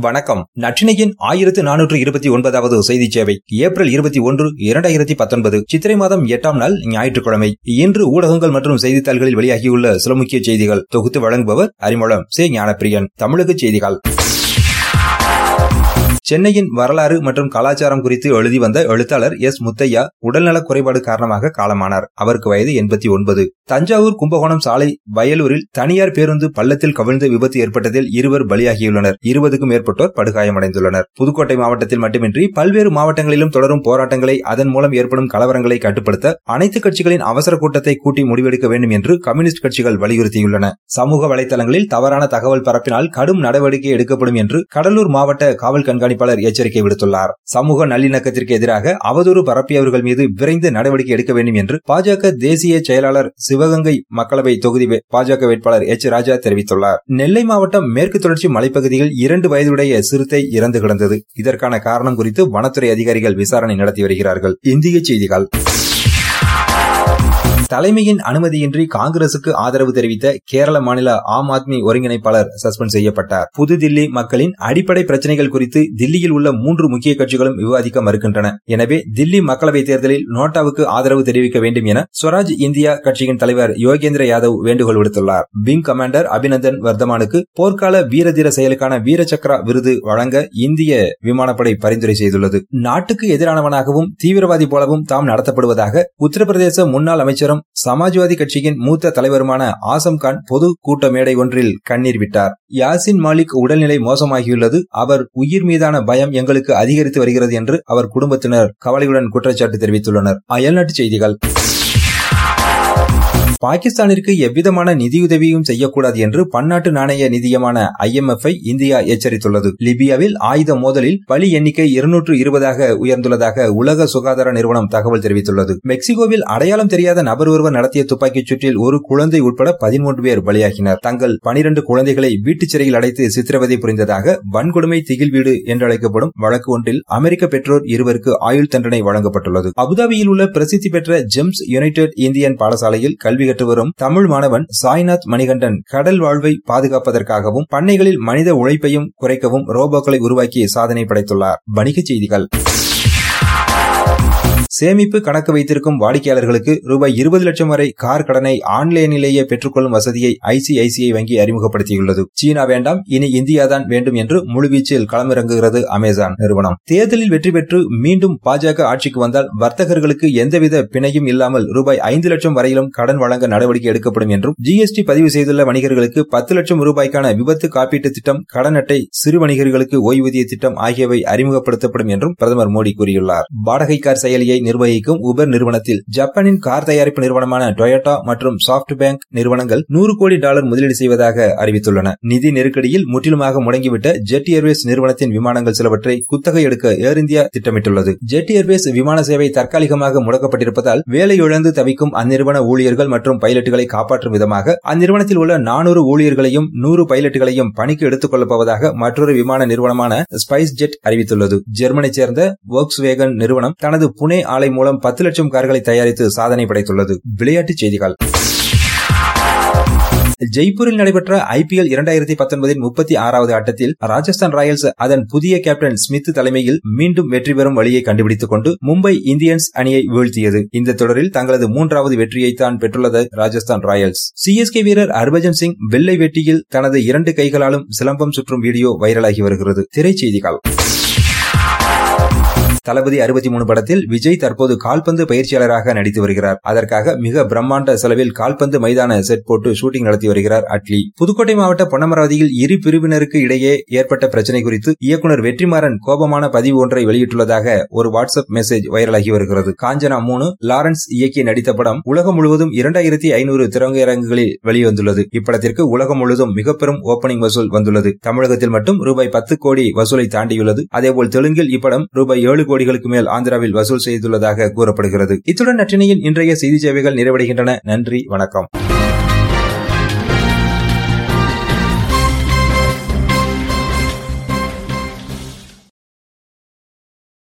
வணக்கம். நற்றினையின் ஆயிரத்து நானூற்று இருபத்தி ஒன்பதாவது செய்தி சேவை ஏப்ரல் இருபத்தி ஒன்று இரண்டாயிரத்தி பத்தொன்பது சித்திரை மாதம் எட்டாம் நாள் ஞாயிற்றுக்கிழமை. இன்று ஊடகங்கள் மற்றும் செய்தித்தாள்களில் வெளியாகியுள்ள சில முக்கிய செய்திகள். தொகுத்து வழங்குபவர் அறிமுகம். சே ஞானப்பிரியன். தமிழக செய்திகள். சென்னையின் வரலாறு மற்றும் கலாச்சாரம் குறித்து எழுதி வந்த எழுத்தாளர் எஸ் முத்தையா உடல்நலக் குறைபாடு காரணமாக காலமானார். அவருக்கு வயது எண்பத்தி ஒன்பது. தஞ்சாவூர் கும்பகோணம் சாலை வயலூரில் தனியார் பேருந்து பள்ளத்தில் கவிழ்ந்து விபத்து ஏற்பட்டதில் இருவர் பலியாகியுள்ளனர். இருபதுக்கும் மேற்பட்டோர் படுகாயமடைந்துள்ளனர். புதுக்கோட்டை மாவட்டத்தில் மட்டுமின்றி பல்வேறு மாவட்டங்களிலும் தொடரும் போராட்டங்களை அதன் மூலம் ஏற்படும் கலவரங்களை கட்டுப்படுத்த அனைத்து கட்சிகளின் அவசர கூட்டத்தை கூட்டி முடிவெடுக்க வேண்டும் என்று கம்யூனிஸ்ட் கட்சிகள் வலியுறுத்தியுள்ளன. சமூக வலைதளங்களில் தவறான தகவல் பரப்பினால் கடும் நடவடிக்கை எடுக்கப்படும் என்று கடலூர் மாவட்ட காவல் கண்காணிப்பு ஒருங்கிணைப்பாளர் எச்சரிக்கை விடுத்துள்ளார். சமூக நல்லிணக்கத்திற்கு எதிராக அவதூறு பரப்பியவர்கள் மீது விரைந்து நடவடிக்கை எடுக்க வேண்டும் என்று பாஜக தேசிய செயலாளர் சிவகங்கை மக்களவை தொகுதி பாஜக வேட்பாளர் எச். ராஜா தெரிவித்துள்ளார். நெல்லை மாவட்டம் மேற்கு தொடர்ச்சி மலைப்பகுதியில் இரண்டு வயதுடைய சிறுத்தை இறந்து கிடந்தது. இதற்கான காரணம் குறித்து வனத்துறை அதிகாரிகள் விசாரணை நடத்தி வருகிறார்கள். இந்திய செய்திகள். தலைமையின் அனுமதியின்றி காங்கிரசுக்கு ஆதரவு தெரிவித்த கேரள மாநில ஆம் ஆத்மி ஒருங்கிணைப்பாளர் சஸ்பெண்ட் செய்யப்பட்டார். புதுதில்லி மக்களின் அடிப்படை பிரச்சனைகள் குறித்து தில்லியில் உள்ள மூன்று முக்கிய கட்சிகளும் விவாதிக்க மறுக்கின்றன. எனவே தில்லி மக்களவைத் தேர்தலில் நோட்டாவுக்கு ஆதரவு தெரிவிக்க வேண்டும் என ஸ்வராஜ் இந்தியா கட்சியின் தலைவர் யோகேந்திர யாதவ் வேண்டுகோள் விடுத்துள்ளார். விங் கமாண்டர் அபிநந்தன் வர்தமானுக்கு போர்க்கால வீரதீர செயலுக்கான வீரசக்ரா விருது வழங்க இந்திய விமானப்படை பரிந்துரை செய்துள்ளது. நாட்டுக்கு எதிரானவனாகவும் தீவிரவாதி போலவும் தாம் நடத்தப்படுவதாக உத்தரப்பிரதேச முன்னாள் அமைச்சரும் சமாஜ்வாதி கட்சியின் மூத்த தலைவருமான ஆசம் கான் பொது கூட்ட மேடை ஒன்றில் கண்ணீர் விட்டார். யாசின் மாலிக் உடல்நிலை மோசமாகியுள்ளது. அவர் உயிர் மீதான பயம் எங்களுக்கு அதிகரித்து வருகிறது என்று அவர் குடும்பத்தினர் கவலையுடன் குற்றச்சாட்டு தெரிவித்துள்ளனர். அயல்நாட்டு செய்திகள். பாகிஸ்தானிற்கு எவ்விதமான நிதியுதவியும் செய்யக்கூடாது என்று பன்னாட்டு நாணய நிதியமான ஐஎம்எஃப் ஐ இந்தியா எச்சரித்துள்ளது. லிபியாவில் ஆயுத மோதலில் பலி எண்ணிக்கை இருநூற்று இருபதாக உயர்ந்துள்ளதாக உலக சுகாதார நிறுவனம் தகவல் தெரிவித்துள்ளது. மெக்சிகோவில் அடையாளம் தெரியாத நபர் ஒருவர் நடத்திய துப்பாக்கிச் சூட்டில் ஒரு குழந்தை உட்பட பதிமூன்று பேர் பலியாகினர். தங்கள் பனிரண்டு குழந்தைகளை வீட்டுச் சிறையில் அடைத்து சித்திரவதை புரிந்ததாக வன்கொடுமை திகில் வீடு என்றழைக்கப்படும் வழக்கு ஒன்றில் அமெரிக்க பெற்றோர் இருவருக்கு ஆயுள் தண்டனை வழங்கப்பட்டுள்ளது. அபுதாபியில் உள்ள பிரசித்தி பெற்ற ஜெம்ஸ் யுனைடெட் இந்தியன் பாடசாலையில் கல்வி கற்று வரும் தமிழ் மாணவன் சாய்நாத் மணிகண்டன் கடல் வாழ்வை பாதுகாப்பதற்காகவும் பண்ணைகளில் மனித உழைப்பையும் குறைக்கவும் ரோபோக்களை உருவாக்கி சாதனை படைத்துள்ளார். வணிகச் செய்திகள். சேமிப்பு கணக்கு வைத்திருக்கும் வாடிக்கையாளர்களுக்கு ரூபாய் இருபது லட்சம் வரை கார் கடனை ஆன்லைனிலேயே பெற்றுக்கொள்ளும் வசதியை ஐசிஐசிஐ வங்கி அறிமுகப்படுத்தியுள்ளது. சீனா வேண்டாம் இனி இந்தியாதான் வேண்டும் என்று முழுவீச்சில் களமிறங்குகிறது அமேசான் நிறுவனம். தேர்தலில் வெற்றி பெற்று மீண்டும் பாஜக ஆட்சிக்கு வந்தால் வர்த்தகர்களுக்கு எந்தவித பிணையும் இல்லாமல் ரூபாய் ஐந்து லட்சம் வரையிலும் கடன் வழங்க நடவடிக்கை எடுக்கப்படும் என்றும் ஜிஎஸ்டி பதிவு செய்துள்ள வணிகர்களுக்கு பத்து லட்சம் ரூபாய்க்கான விபத்து காப்பீட்டு திட்டம் கடன் அட்டை சிறு வணிகர்களுக்கு ஓய்வூதிய திட்டம் ஆகியவை அறிமுகப்படுத்தப்படும் என்றும் பிரதமர் மோடி கூறியுள்ளார். வாடகை கார் செயலியை நிர்வகிக்கும் உபர் நிறுவனத்தில். ஜப்பானின் கார் தயாரிப்பு நிறுவனமான டொயோட்டா மற்றும் சாப்ட் பேங்க் நிறுவனங்கள் நூறு கோடி டாலர் முதலீடு செய்வதாக அறிவித்துள்ளன. நிதி நெருக்கடியில் முற்றிலுமாக முடங்கிவிட்ட ஜெட் ஏர்வேஸ் நிறுவனத்தின் விமானங்கள் சிலவற்றை குத்தகை எடுக்க ஏர் இந்தியா திட்டமிட்டுள்ளது. ஜெட் ஏர்வேஸ் விமான சேவை தற்காலிகமாக முடக்கப்பட்டிருப்பதால் வேலையிழந்து தவிக்கும் அந்நிறுவன ஊழியர்கள் மற்றும் பைலட்டுகளை காப்பாற்றும் விதமாக அந்நிறுவனத்தில் உள்ள நானூறு ஊழியர்களையும் நூறு பைலட்டுகளையும் பணிக்கு எடுத்துக் கொள்ளப்போவதாக மற்றொரு விமான நிறுவனமான ஸ்பைஸ் ஜெட் அறிவித்துள்ளது. ஜெர்மனை சேர்ந்த ஒர்க்ஸ் வேகன் நிறுவனம் தனது புனே ஆலை மூலம் பத்து லட்சம் கார்களை தயாரித்து சாதனை படைத்துள்ளது. விளையாட்டுச் செய்திகள். ஜெய்ப்பூரில் நடைபெற்ற ஐபிஎல் இரண்டாயிரத்தி பத்தொன்பதின் முப்பத்தி ஆறாவது ஆட்டத்தில் ராஜஸ்தான் ராயல்ஸ் அதன் புதிய கேப்டன் ஸ்மித் தலைமையில் மீண்டும் வெற்றி பெறும் வழியை கண்டுபிடித்துக் கொண்டு மும்பை இந்தியன்ஸ் அணியை வீழ்த்தியது. இந்த தொடரில் தங்களது மூன்றாவது வெற்றியை தான் பெற்றுள்ளது ராஜஸ்தான் ராயல்ஸ். சிஎஸ்கே வீரர் ஹர்பஜன் சிங் வெள்ளை வெட்டியில் தனது இரண்டு கைகளாலும் சிலம்பம் சுற்றும் வீடியோ வைரலாகி வருகிறது. திரைச்செய்திகள் தளபதி அறுபத்தி மூணு படத்தில் விஜய் தற்போது கால்பந்து பயிற்சியாளராக நடித்து வருகிறார். அதற்காக மிக பிரம்மாண்ட செலவில் கால்பந்து மைதான செட் போட்டு ஷூட்டிங் நடத்தி வருகிறார் அட்லி. புதுக்கோட்டை மாவட்ட பொன்னமராவதியில் இரு பிரிவினருக்கு இடையே ஏற்பட்ட பிரச்சனை குறித்து இயக்குநர் வெற்றிமாறன் கோபமான பதிவு ஒன்றை வெளியிட்டுள்ளதாக ஒரு வாட்ஸ்அப் மெசேஜ் வைரலாகி வருகிறது. காஞ்சனா மூணு லாரன்ஸ் இயக்கி நடித்த படம் உலகம் முழுவதும் இரண்டாயிரத்தி ஐநூறு திறங்கையரங்குகளில் வெளிவந்துள்ளது. இப்படத்திற்கு உலகம் முழுவதும் மிக பெரும் ஓபனிங் வசூல் வந்துள்ளது. தமிழகத்தில் மட்டும் ரூபாய் பத்து கோடி வசூலை தாண்டியுள்ளது. அதேபோல் தெலுங்கில் இப்படம் ரூபாய் ஏழு கோடி கோடிகளுக்கு மேல் ஆந்திராவில் வசூல் செய்துள்ளதாக கூறப்படுகிறது. இத்துடன் நற்றினையின் இன்றைய செய்தி சேவைகள் நிறைவடைகின்றன. நன்றி வணக்கம்.